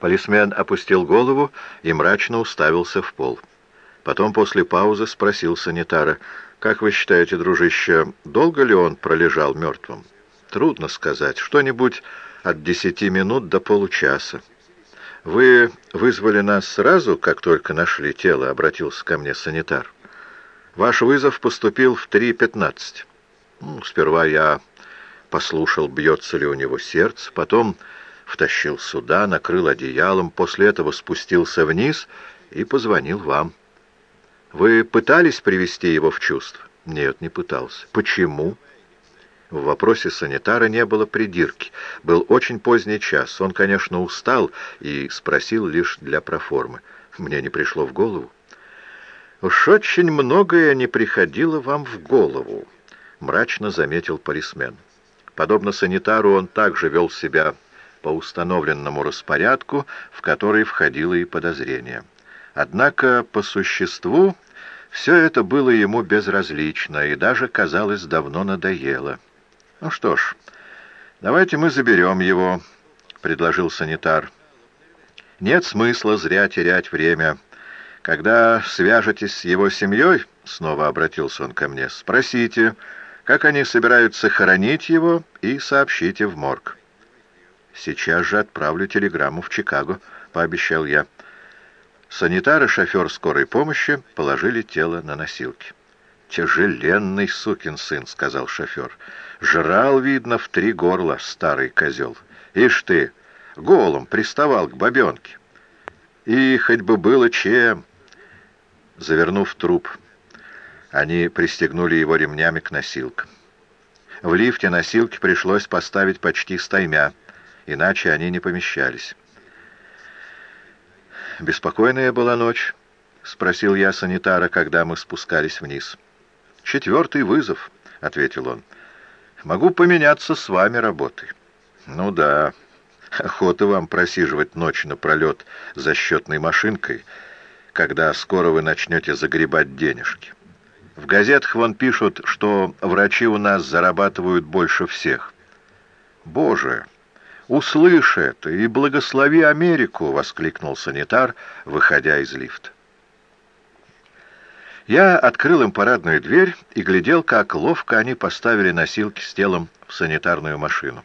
Полисмен опустил голову и мрачно уставился в пол. Потом после паузы спросил санитара, «Как вы считаете, дружище, долго ли он пролежал мертвым?» «Трудно сказать. Что-нибудь от десяти минут до получаса». «Вы вызвали нас сразу, как только нашли тело?» — обратился ко мне санитар. «Ваш вызов поступил в 3.15. Ну, сперва я послушал, бьется ли у него сердце, потом втащил сюда, накрыл одеялом, после этого спустился вниз и позвонил вам. Вы пытались привести его в чувство? Нет, не пытался. Почему? В вопросе санитара не было придирки. Был очень поздний час. Он, конечно, устал и спросил лишь для проформы. Мне не пришло в голову. «Уж очень многое не приходило вам в голову», — мрачно заметил полисмен. Подобно санитару, он также вел себя по установленному распорядку, в который входило и подозрение. Однако по существу все это было ему безразлично и даже, казалось, давно надоело. «Ну что ж, давайте мы заберем его», — предложил санитар. «Нет смысла зря терять время. Когда свяжетесь с его семьей, — снова обратился он ко мне, — спросите, как они собираются хоронить его, и сообщите в морг». «Сейчас же отправлю телеграмму в Чикаго», — пообещал я. Санитар и шофер скорой помощи положили тело на носилки. «Тяжеленный сукин сын», — сказал шофер. «Жрал, видно, в три горла, старый козел. Ишь ты, голым приставал к бабенке. И хоть бы было чем...» Завернув труп, они пристегнули его ремнями к носилкам. В лифте носилки пришлось поставить почти стаймя — иначе они не помещались. «Беспокойная была ночь?» — спросил я санитара, когда мы спускались вниз. «Четвертый вызов», — ответил он. «Могу поменяться с вами работой». «Ну да, охота вам просиживать ночь напролет за счетной машинкой, когда скоро вы начнете загребать денежки. В газетах вон пишут, что врачи у нас зарабатывают больше всех». «Боже!» «Услышь это и благослови Америку!» — воскликнул санитар, выходя из лифта. Я открыл им парадную дверь и глядел, как ловко они поставили носилки с телом в санитарную машину.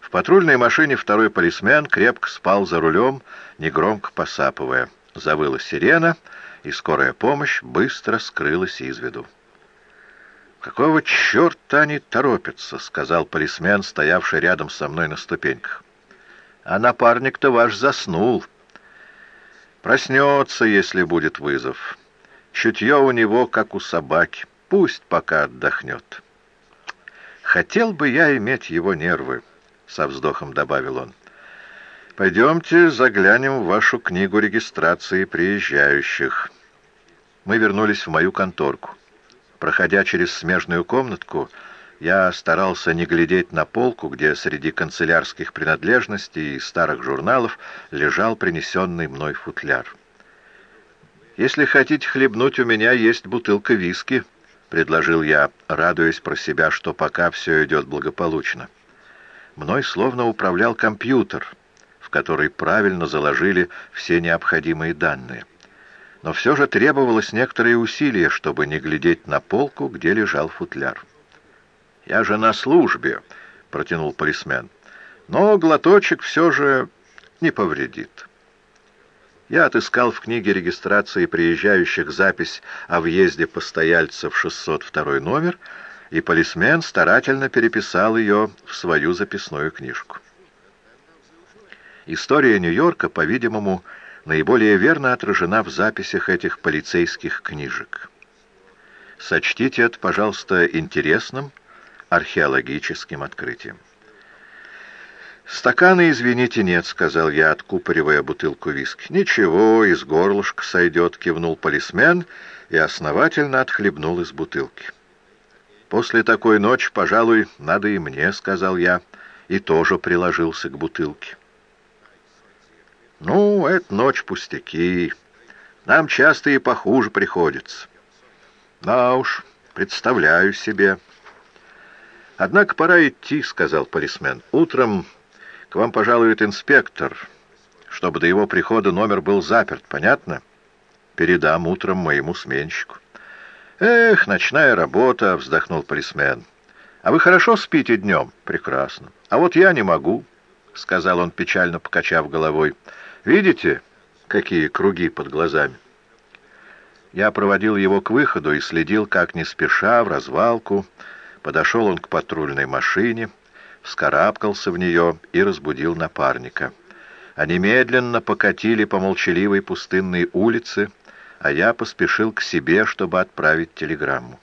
В патрульной машине второй полисмен крепко спал за рулем, негромко посапывая. Завыла сирена, и скорая помощь быстро скрылась из виду. «Какого черта они торопятся?» — сказал полисмен, стоявший рядом со мной на ступеньках. «А напарник-то ваш заснул. Проснется, если будет вызов. Чутье у него, как у собаки. Пусть пока отдохнет». «Хотел бы я иметь его нервы», — со вздохом добавил он. «Пойдемте заглянем в вашу книгу регистрации приезжающих». Мы вернулись в мою конторку. Проходя через смежную комнатку, я старался не глядеть на полку, где среди канцелярских принадлежностей и старых журналов лежал принесенный мной футляр. «Если хотите хлебнуть, у меня есть бутылка виски», — предложил я, радуясь про себя, что пока все идет благополучно. Мной словно управлял компьютер, в который правильно заложили все необходимые данные но все же требовалось некоторые усилия, чтобы не глядеть на полку, где лежал футляр. «Я же на службе», — протянул полисмен, — «но глоточек все же не повредит». Я отыскал в книге регистрации приезжающих запись о въезде постояльца в 602 номер, и полисмен старательно переписал ее в свою записную книжку. История Нью-Йорка, по-видимому, наиболее верно отражена в записях этих полицейских книжек. Сочтите это, пожалуйста, интересным археологическим открытием. «Стакана, извините, нет», — сказал я, откупоривая бутылку виски. «Ничего, из горлышка сойдет», — кивнул полисмен и основательно отхлебнул из бутылки. «После такой ночи, пожалуй, надо и мне», — сказал я, и тоже приложился к бутылке. «Ну, это ночь пустяки. Нам часто и похуже приходится». «Да уж, представляю себе». «Однако пора идти», — сказал полисмен. «Утром к вам пожалует инспектор, чтобы до его прихода номер был заперт, понятно? Передам утром моему сменщику. «Эх, ночная работа!» — вздохнул полисмен. «А вы хорошо спите днем?» «Прекрасно. А вот я не могу», — сказал он, печально покачав головой. «Видите, какие круги под глазами?» Я проводил его к выходу и следил, как не спеша, в развалку. Подошел он к патрульной машине, вскарабкался в нее и разбудил напарника. Они медленно покатили по молчаливой пустынной улице, а я поспешил к себе, чтобы отправить телеграмму.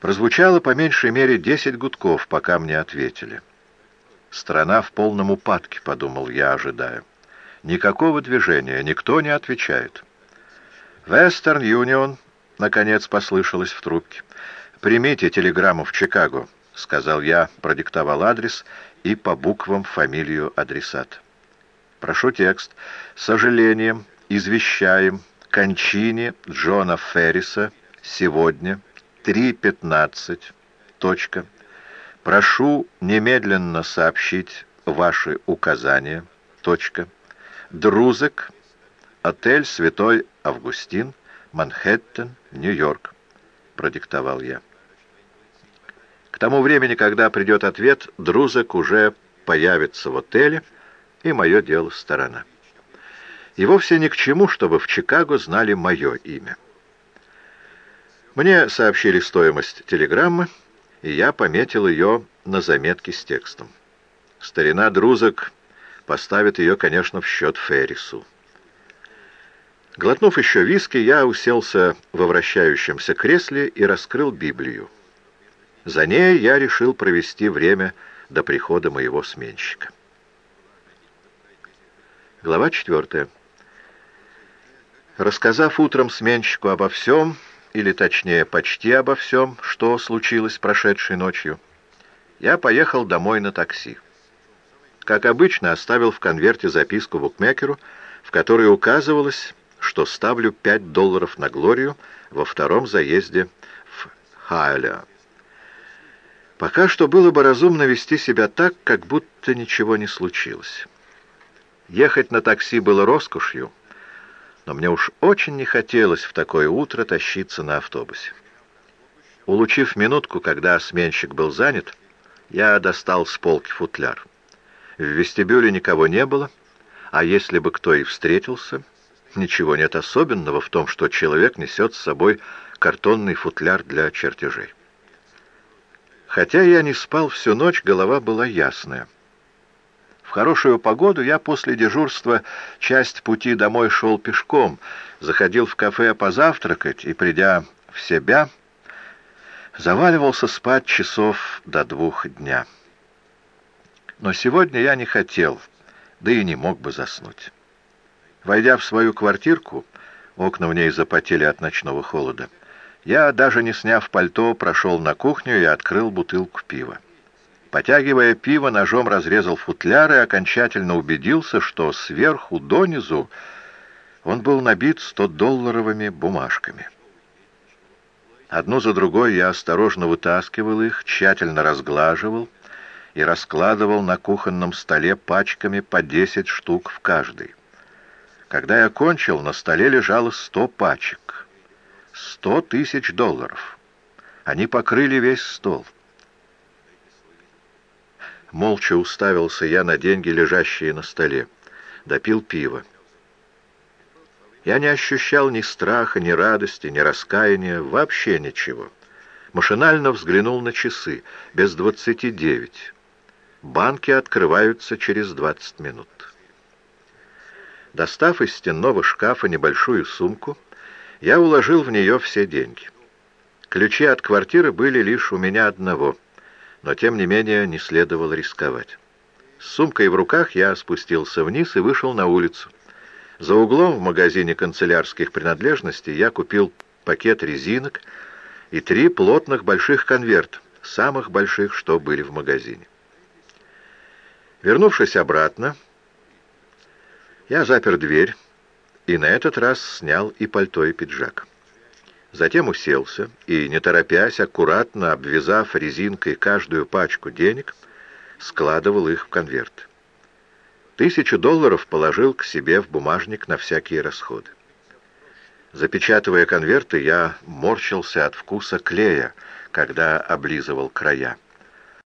Прозвучало по меньшей мере десять гудков, пока мне ответили. «Страна в полном упадке», — подумал я, ожидая. «Никакого движения, никто не отвечает». «Вестерн Юнион», — наконец послышалось в трубке. «Примите телеграмму в Чикаго», — сказал я, продиктовал адрес и по буквам фамилию адресата. «Прошу текст. Сожалением извещаем кончине Джона Ферриса сегодня 3.15. Точка. Прошу немедленно сообщить ваши указания. Точка. Друзек. Отель «Святой Августин», Манхэттен, Нью-Йорк. Продиктовал я. К тому времени, когда придет ответ, Друзек уже появится в отеле, и мое дело сторона и вовсе ни к чему, чтобы в Чикаго знали мое имя. Мне сообщили стоимость телеграммы, и я пометил ее на заметке с текстом. Старина Друзок поставит ее, конечно, в счет Феррису. Глотнув еще виски, я уселся во вращающемся кресле и раскрыл Библию. За ней я решил провести время до прихода моего сменщика. Глава четвертая. Рассказав утром сменщику обо всем, или точнее почти обо всем, что случилось прошедшей ночью, я поехал домой на такси. Как обычно, оставил в конверте записку букмекеру, в которой указывалось, что ставлю 5 долларов на Глорию во втором заезде в Хайля. Пока что было бы разумно вести себя так, как будто ничего не случилось. Ехать на такси было роскошью, но мне уж очень не хотелось в такое утро тащиться на автобусе. Улучив минутку, когда сменщик был занят, я достал с полки футляр. В вестибюле никого не было, а если бы кто и встретился, ничего нет особенного в том, что человек несет с собой картонный футляр для чертежей. Хотя я не спал всю ночь, голова была ясная. В хорошую погоду я после дежурства часть пути домой шел пешком, заходил в кафе позавтракать и, придя в себя, заваливался спать часов до двух дня. Но сегодня я не хотел, да и не мог бы заснуть. Войдя в свою квартирку, окна в ней запотели от ночного холода, я, даже не сняв пальто, прошел на кухню и открыл бутылку пива. Потягивая пиво, ножом разрезал футляр и окончательно убедился, что сверху донизу он был набит 100-долларовыми бумажками. Одну за другой я осторожно вытаскивал их, тщательно разглаживал и раскладывал на кухонном столе пачками по 10 штук в каждой. Когда я кончил, на столе лежало 100 пачек. 100 тысяч долларов. Они покрыли весь стол. Молча уставился я на деньги, лежащие на столе. Допил пиво. Я не ощущал ни страха, ни радости, ни раскаяния, вообще ничего. Машинально взглянул на часы. Без двадцати девять. Банки открываются через двадцать минут. Достав из стенного шкафа небольшую сумку, я уложил в нее все деньги. Ключи от квартиры были лишь у меня одного — но тем не менее не следовало рисковать. С сумкой в руках я спустился вниз и вышел на улицу. За углом в магазине канцелярских принадлежностей я купил пакет резинок и три плотных больших конверта, самых больших, что были в магазине. Вернувшись обратно, я запер дверь и на этот раз снял и пальто, и пиджак. Затем уселся и, не торопясь, аккуратно обвязав резинкой каждую пачку денег, складывал их в конверт. Тысячу долларов положил к себе в бумажник на всякие расходы. Запечатывая конверты, я морщился от вкуса клея, когда облизывал края.